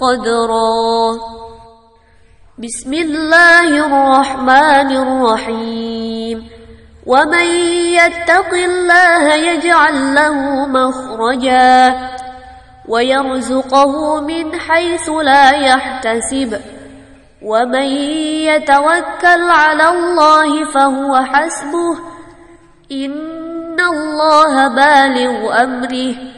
قدرا. بسم الله الرحمن الرحيم. ومن يتق الله يجعل له مخرجا. ويرزقه من حيث لا يحتسب. ومن يتوكل على الله فهو حسبه. إن الله بالغ أمره.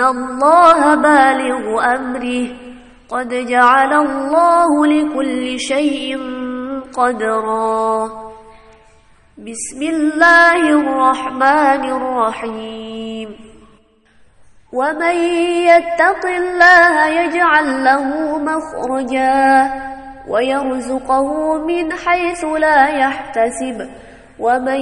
الله بالغ أمره قد جعل الله لكل شيء قدرا. بسم الله الرحمن الرحيم. ومن يتق الله يجعل له مخرجا ويرزقه من حيث لا يحتسب. ومن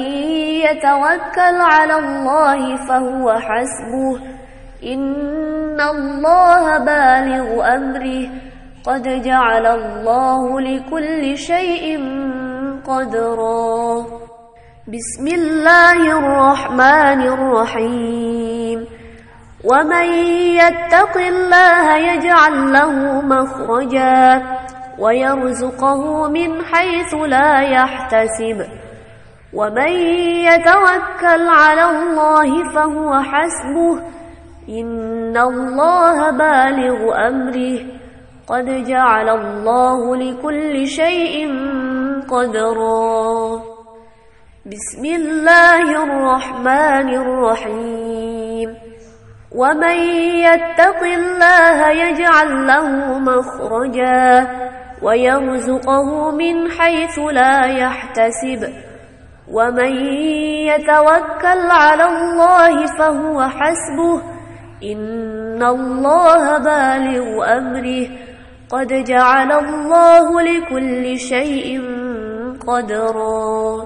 يتوكل على الله فهو حسبه إن الله بالغ أمره قد جعل الله لكل شيء قدرا. بسم الله الرحمن الرحيم. ومن يتق الله يجعل له مخرجا ويرزقه من حيث لا يحتسب. ومن يتوكل على الله فهو حسبه إن الله بالغ أمره قد جعل الله لكل شيء قدرا. بسم الله الرحمن الرحيم. ومن يتق الله يجعل له مخرجا ويرزقه من حيث لا يحتسب. ومن يتوكل على الله فهو حسبه إن الله بالغ أمره. قد جعل الله لكل شيء قدرا.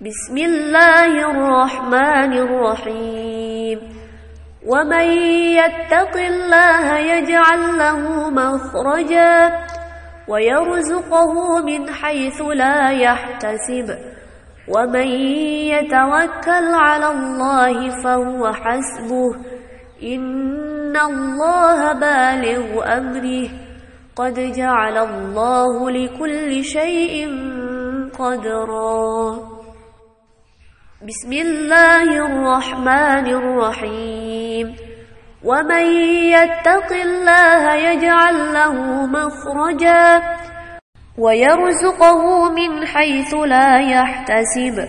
بسم الله الرحمن الرحيم. ومن يتق الله يجعل له مخرجا. ويرزقه من حيث لا يحتسب. ومن يتوكل على الله فهو حسبه. إن الله بالغ أمره. قد جعل الله لكل شيء قدرا. بسم الله الرحمن الرحيم. ومن يتق الله يجعل له مخرجا. ويرزقه من حيث لا يحتسب.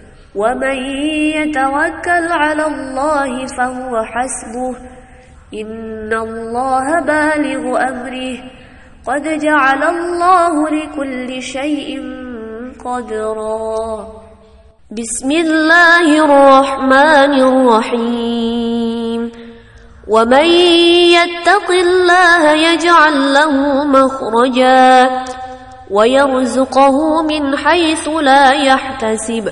ومن يتوكل على الله فهو حسبه إن الله بالغ أمره قد جعل الله لكل شيء قدرا بسم الله الرحمن الرحيم ومن يتق الله يجعل له مخرجا ويرزقه من حيث لا يحتسب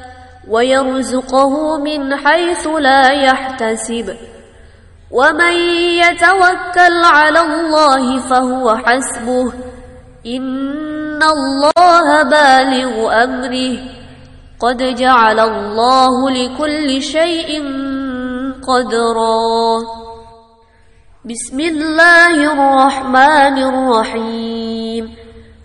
ويرزقه من حيث لا يحتسب. ومن يتوكل على الله فهو حسبه. إن الله بالغ أمره. قد جعل الله لكل شيء قدرا. بسم الله الرحمن الرحيم.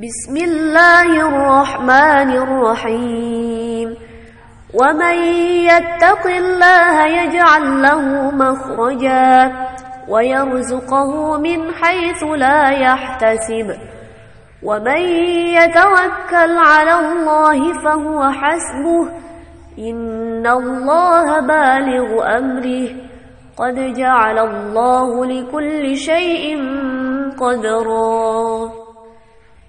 بسم الله الرحمن الرحيم. ومن يتق الله يجعل له مخرجا ويرزقه من حيث لا يحتسب. ومن يتوكل على الله فهو حسبه. إن الله بالغ أمره. قد جعل الله لكل شيء قدرا.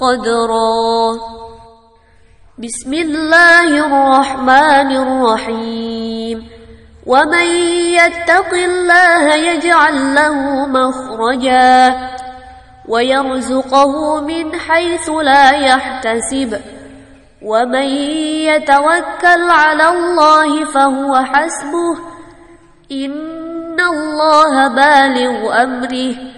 قدرا. بسم الله الرحمن الرحيم. ومن يتق الله يجعل له مخرجا. ويرزقه من حيث لا يحتسب. ومن يتوكل على الله فهو حسبه. إن الله بالغ أمره.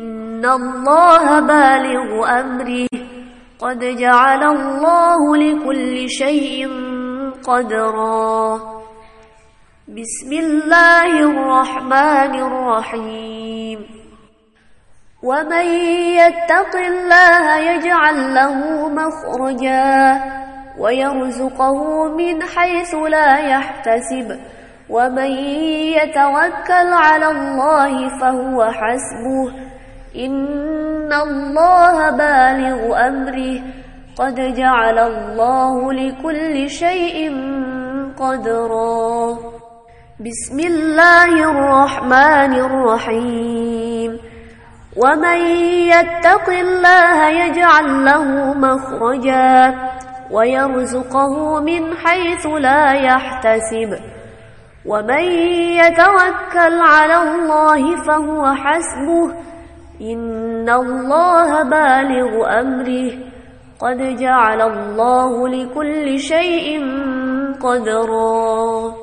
الله بالغ أمره قد جعل الله لكل شيء قدرا. بسم الله الرحمن الرحيم. ومن يتق الله يجعل له مخرجا ويرزقه من حيث لا يحتسب. ومن يتوكل على الله فهو حسبه إن الله بالغ أمره قد جعل الله لكل شيء قدرا. بسم الله الرحمن الرحيم. ومن يتق الله يجعل له مخرجا ويرزقه من حيث لا يحتسب. ومن يتوكل على الله فهو حسبه إن الله بالغ أمره. قد جعل الله لكل شيء قدرا.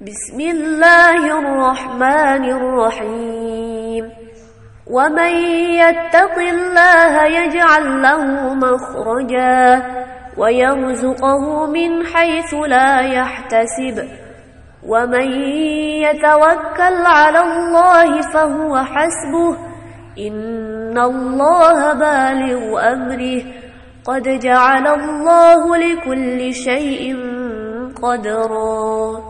بسم الله الرحمن الرحيم. ومن يتق الله يجعل له مخرجا. ويرزقه من حيث لا يحتسب. ومن يتوكل على الله فهو حسبه. إن الله بالغ أمره قد جعل الله لكل شيء قدرا.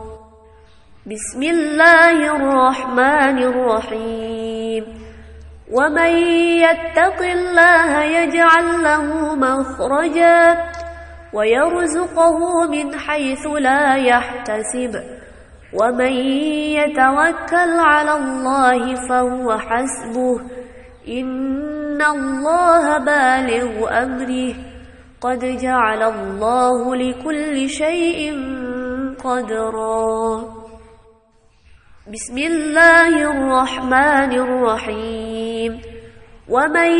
بسم الله الرحمن الرحيم. ومن يتق الله يجعل له مخرجا ويرزقه من حيث لا يحتسب. ومن يتوكل على الله فهو حسبه إن الله بالغ أمره. قد جعل الله لكل شيء قدرا. بسم الله الرحمن الرحيم. ومن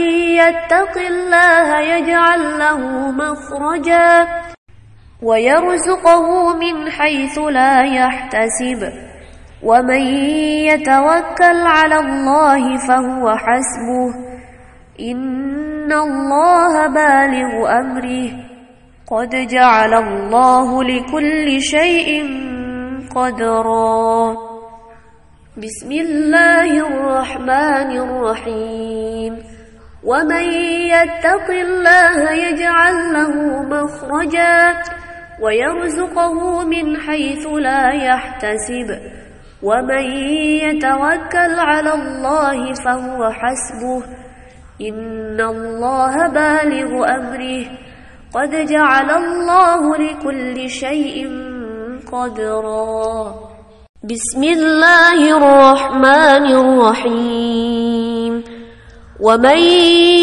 يتق الله يجعل له مخرجا. ويرزقه من حيث لا يحتسب. ومن يتوكل على الله فهو حسبه. إن الله بالغ أمره. قد جعل الله لكل شيء قدرا. بسم الله الرحمن الرحيم. ومن يتق الله يجعل له مخرجا. ويرزقه من حيث لا يحتسب. ومن يتوكل على الله فهو حسبه. إن الله بالغ أمره. قد جعل الله لكل شيء قدرا. بسم الله الرحمن الرحيم. ومن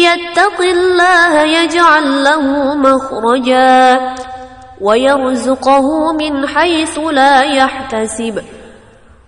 يتق الله يجعل له مخرجا. ويرزقه من حيث لا يحتسب.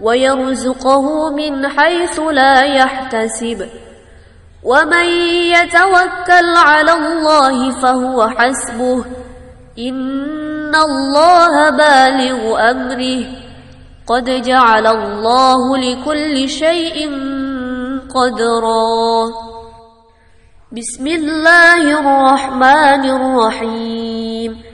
ويرزقه من حيث لا يحتسب. ومن يتوكل على الله فهو حسبه. إن الله بالغ أمره. قد جعل الله لكل شيء قدرا. بسم الله الرحمن الرحيم.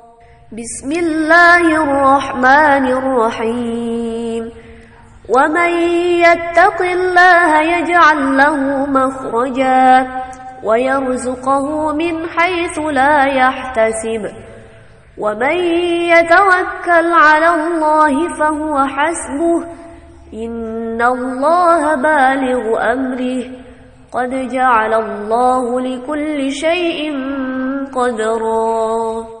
بسم الله الرحمن الرحيم. ومن يتق الله يجعل له مخرجا ويرزقه من حيث لا يحتسب. ومن يتوكل على الله فهو حسبه. إن الله بالغ أمره. قد جعل الله لكل شيء قدرا.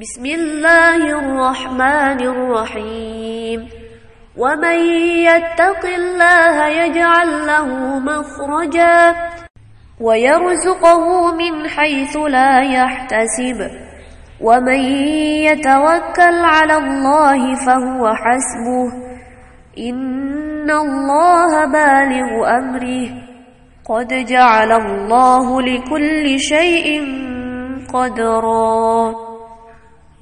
بسم الله الرحمن الرحيم. ومن يتق الله يجعل له مخرجا ويرزقه من حيث لا يحتسب. ومن يتوكل على الله فهو حسبه. إن الله بالغ أمره. قد جعل الله لكل شيء قدرا.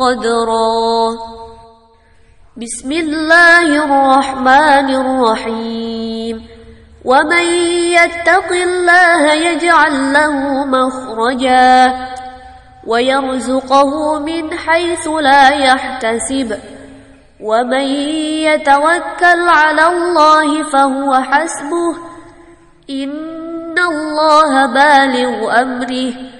قدرا. بسم الله الرحمن الرحيم. ومن يتق الله يجعل له مخرجا. ويرزقه من حيث لا يحتسب. ومن يتوكل على الله فهو حسبه. إن الله بالغ أمره.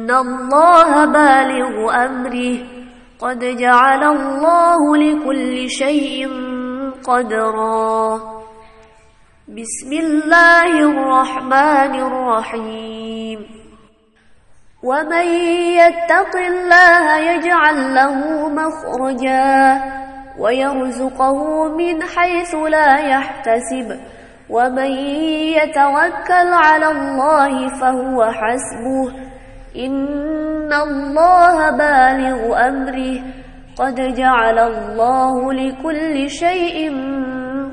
إن الله بالغ أمره قد جعل الله لكل شيء قدرا. بسم الله الرحمن الرحيم. ومن يتق الله يجعل له مخرجا ويرزقه من حيث لا يحتسب. ومن يتوكل على الله فهو حسبه إن الله بالغ أمره. قد جعل الله لكل شيء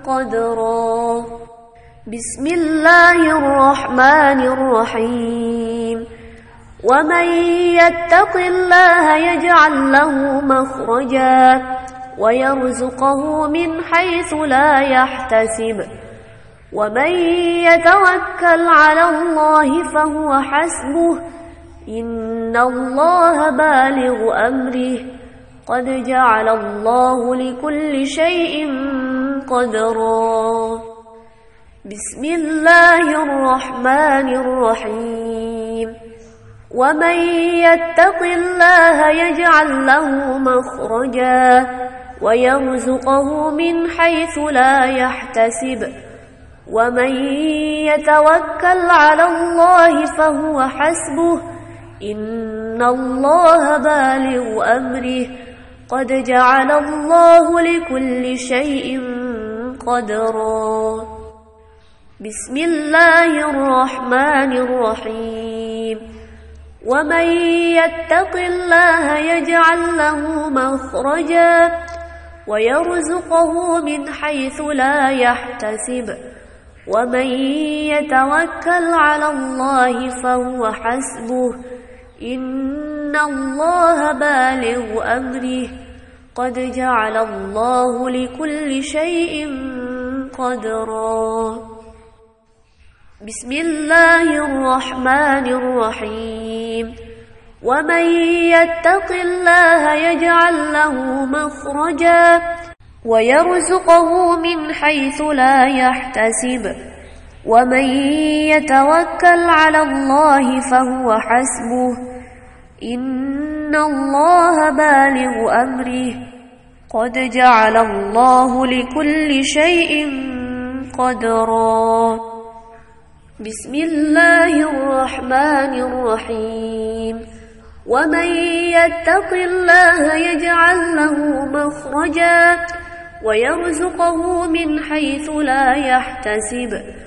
قدرا. بسم الله الرحمن الرحيم. ومن يتق الله يجعل له مخرجا. ويرزقه من حيث لا يحتسب. ومن يتوكل على الله فهو حسبه. إن الله بالغ أمره قد جعل الله لكل شيء قدرا. بسم الله الرحمن الرحيم. ومن يتق الله يجعل له مخرجا ويرزقه من حيث لا يحتسب. ومن يتوكل على الله فهو حسبه إن الله بالغ أمره قد جعل الله لكل شيء قدرا. بسم الله الرحمن الرحيم. ومن يتق الله يجعل له مخرجا ويرزقه من حيث لا يحتسب. ومن يتوكل على الله فهو حسبه إن الله بالغ أمره. قد جعل الله لكل شيء قدرا. بسم الله الرحمن الرحيم. ومن يتق الله يجعل له مخرجا. ويرزقه من حيث لا يحتسب. ومن يتوكل على الله فهو حسبه. إن الله بالغ أمره. قد جعل الله لكل شيء قدرا. بسم الله الرحمن الرحيم. ومن يتق الله يجعل له مخرجا. ويرزقه من حيث لا يحتسب.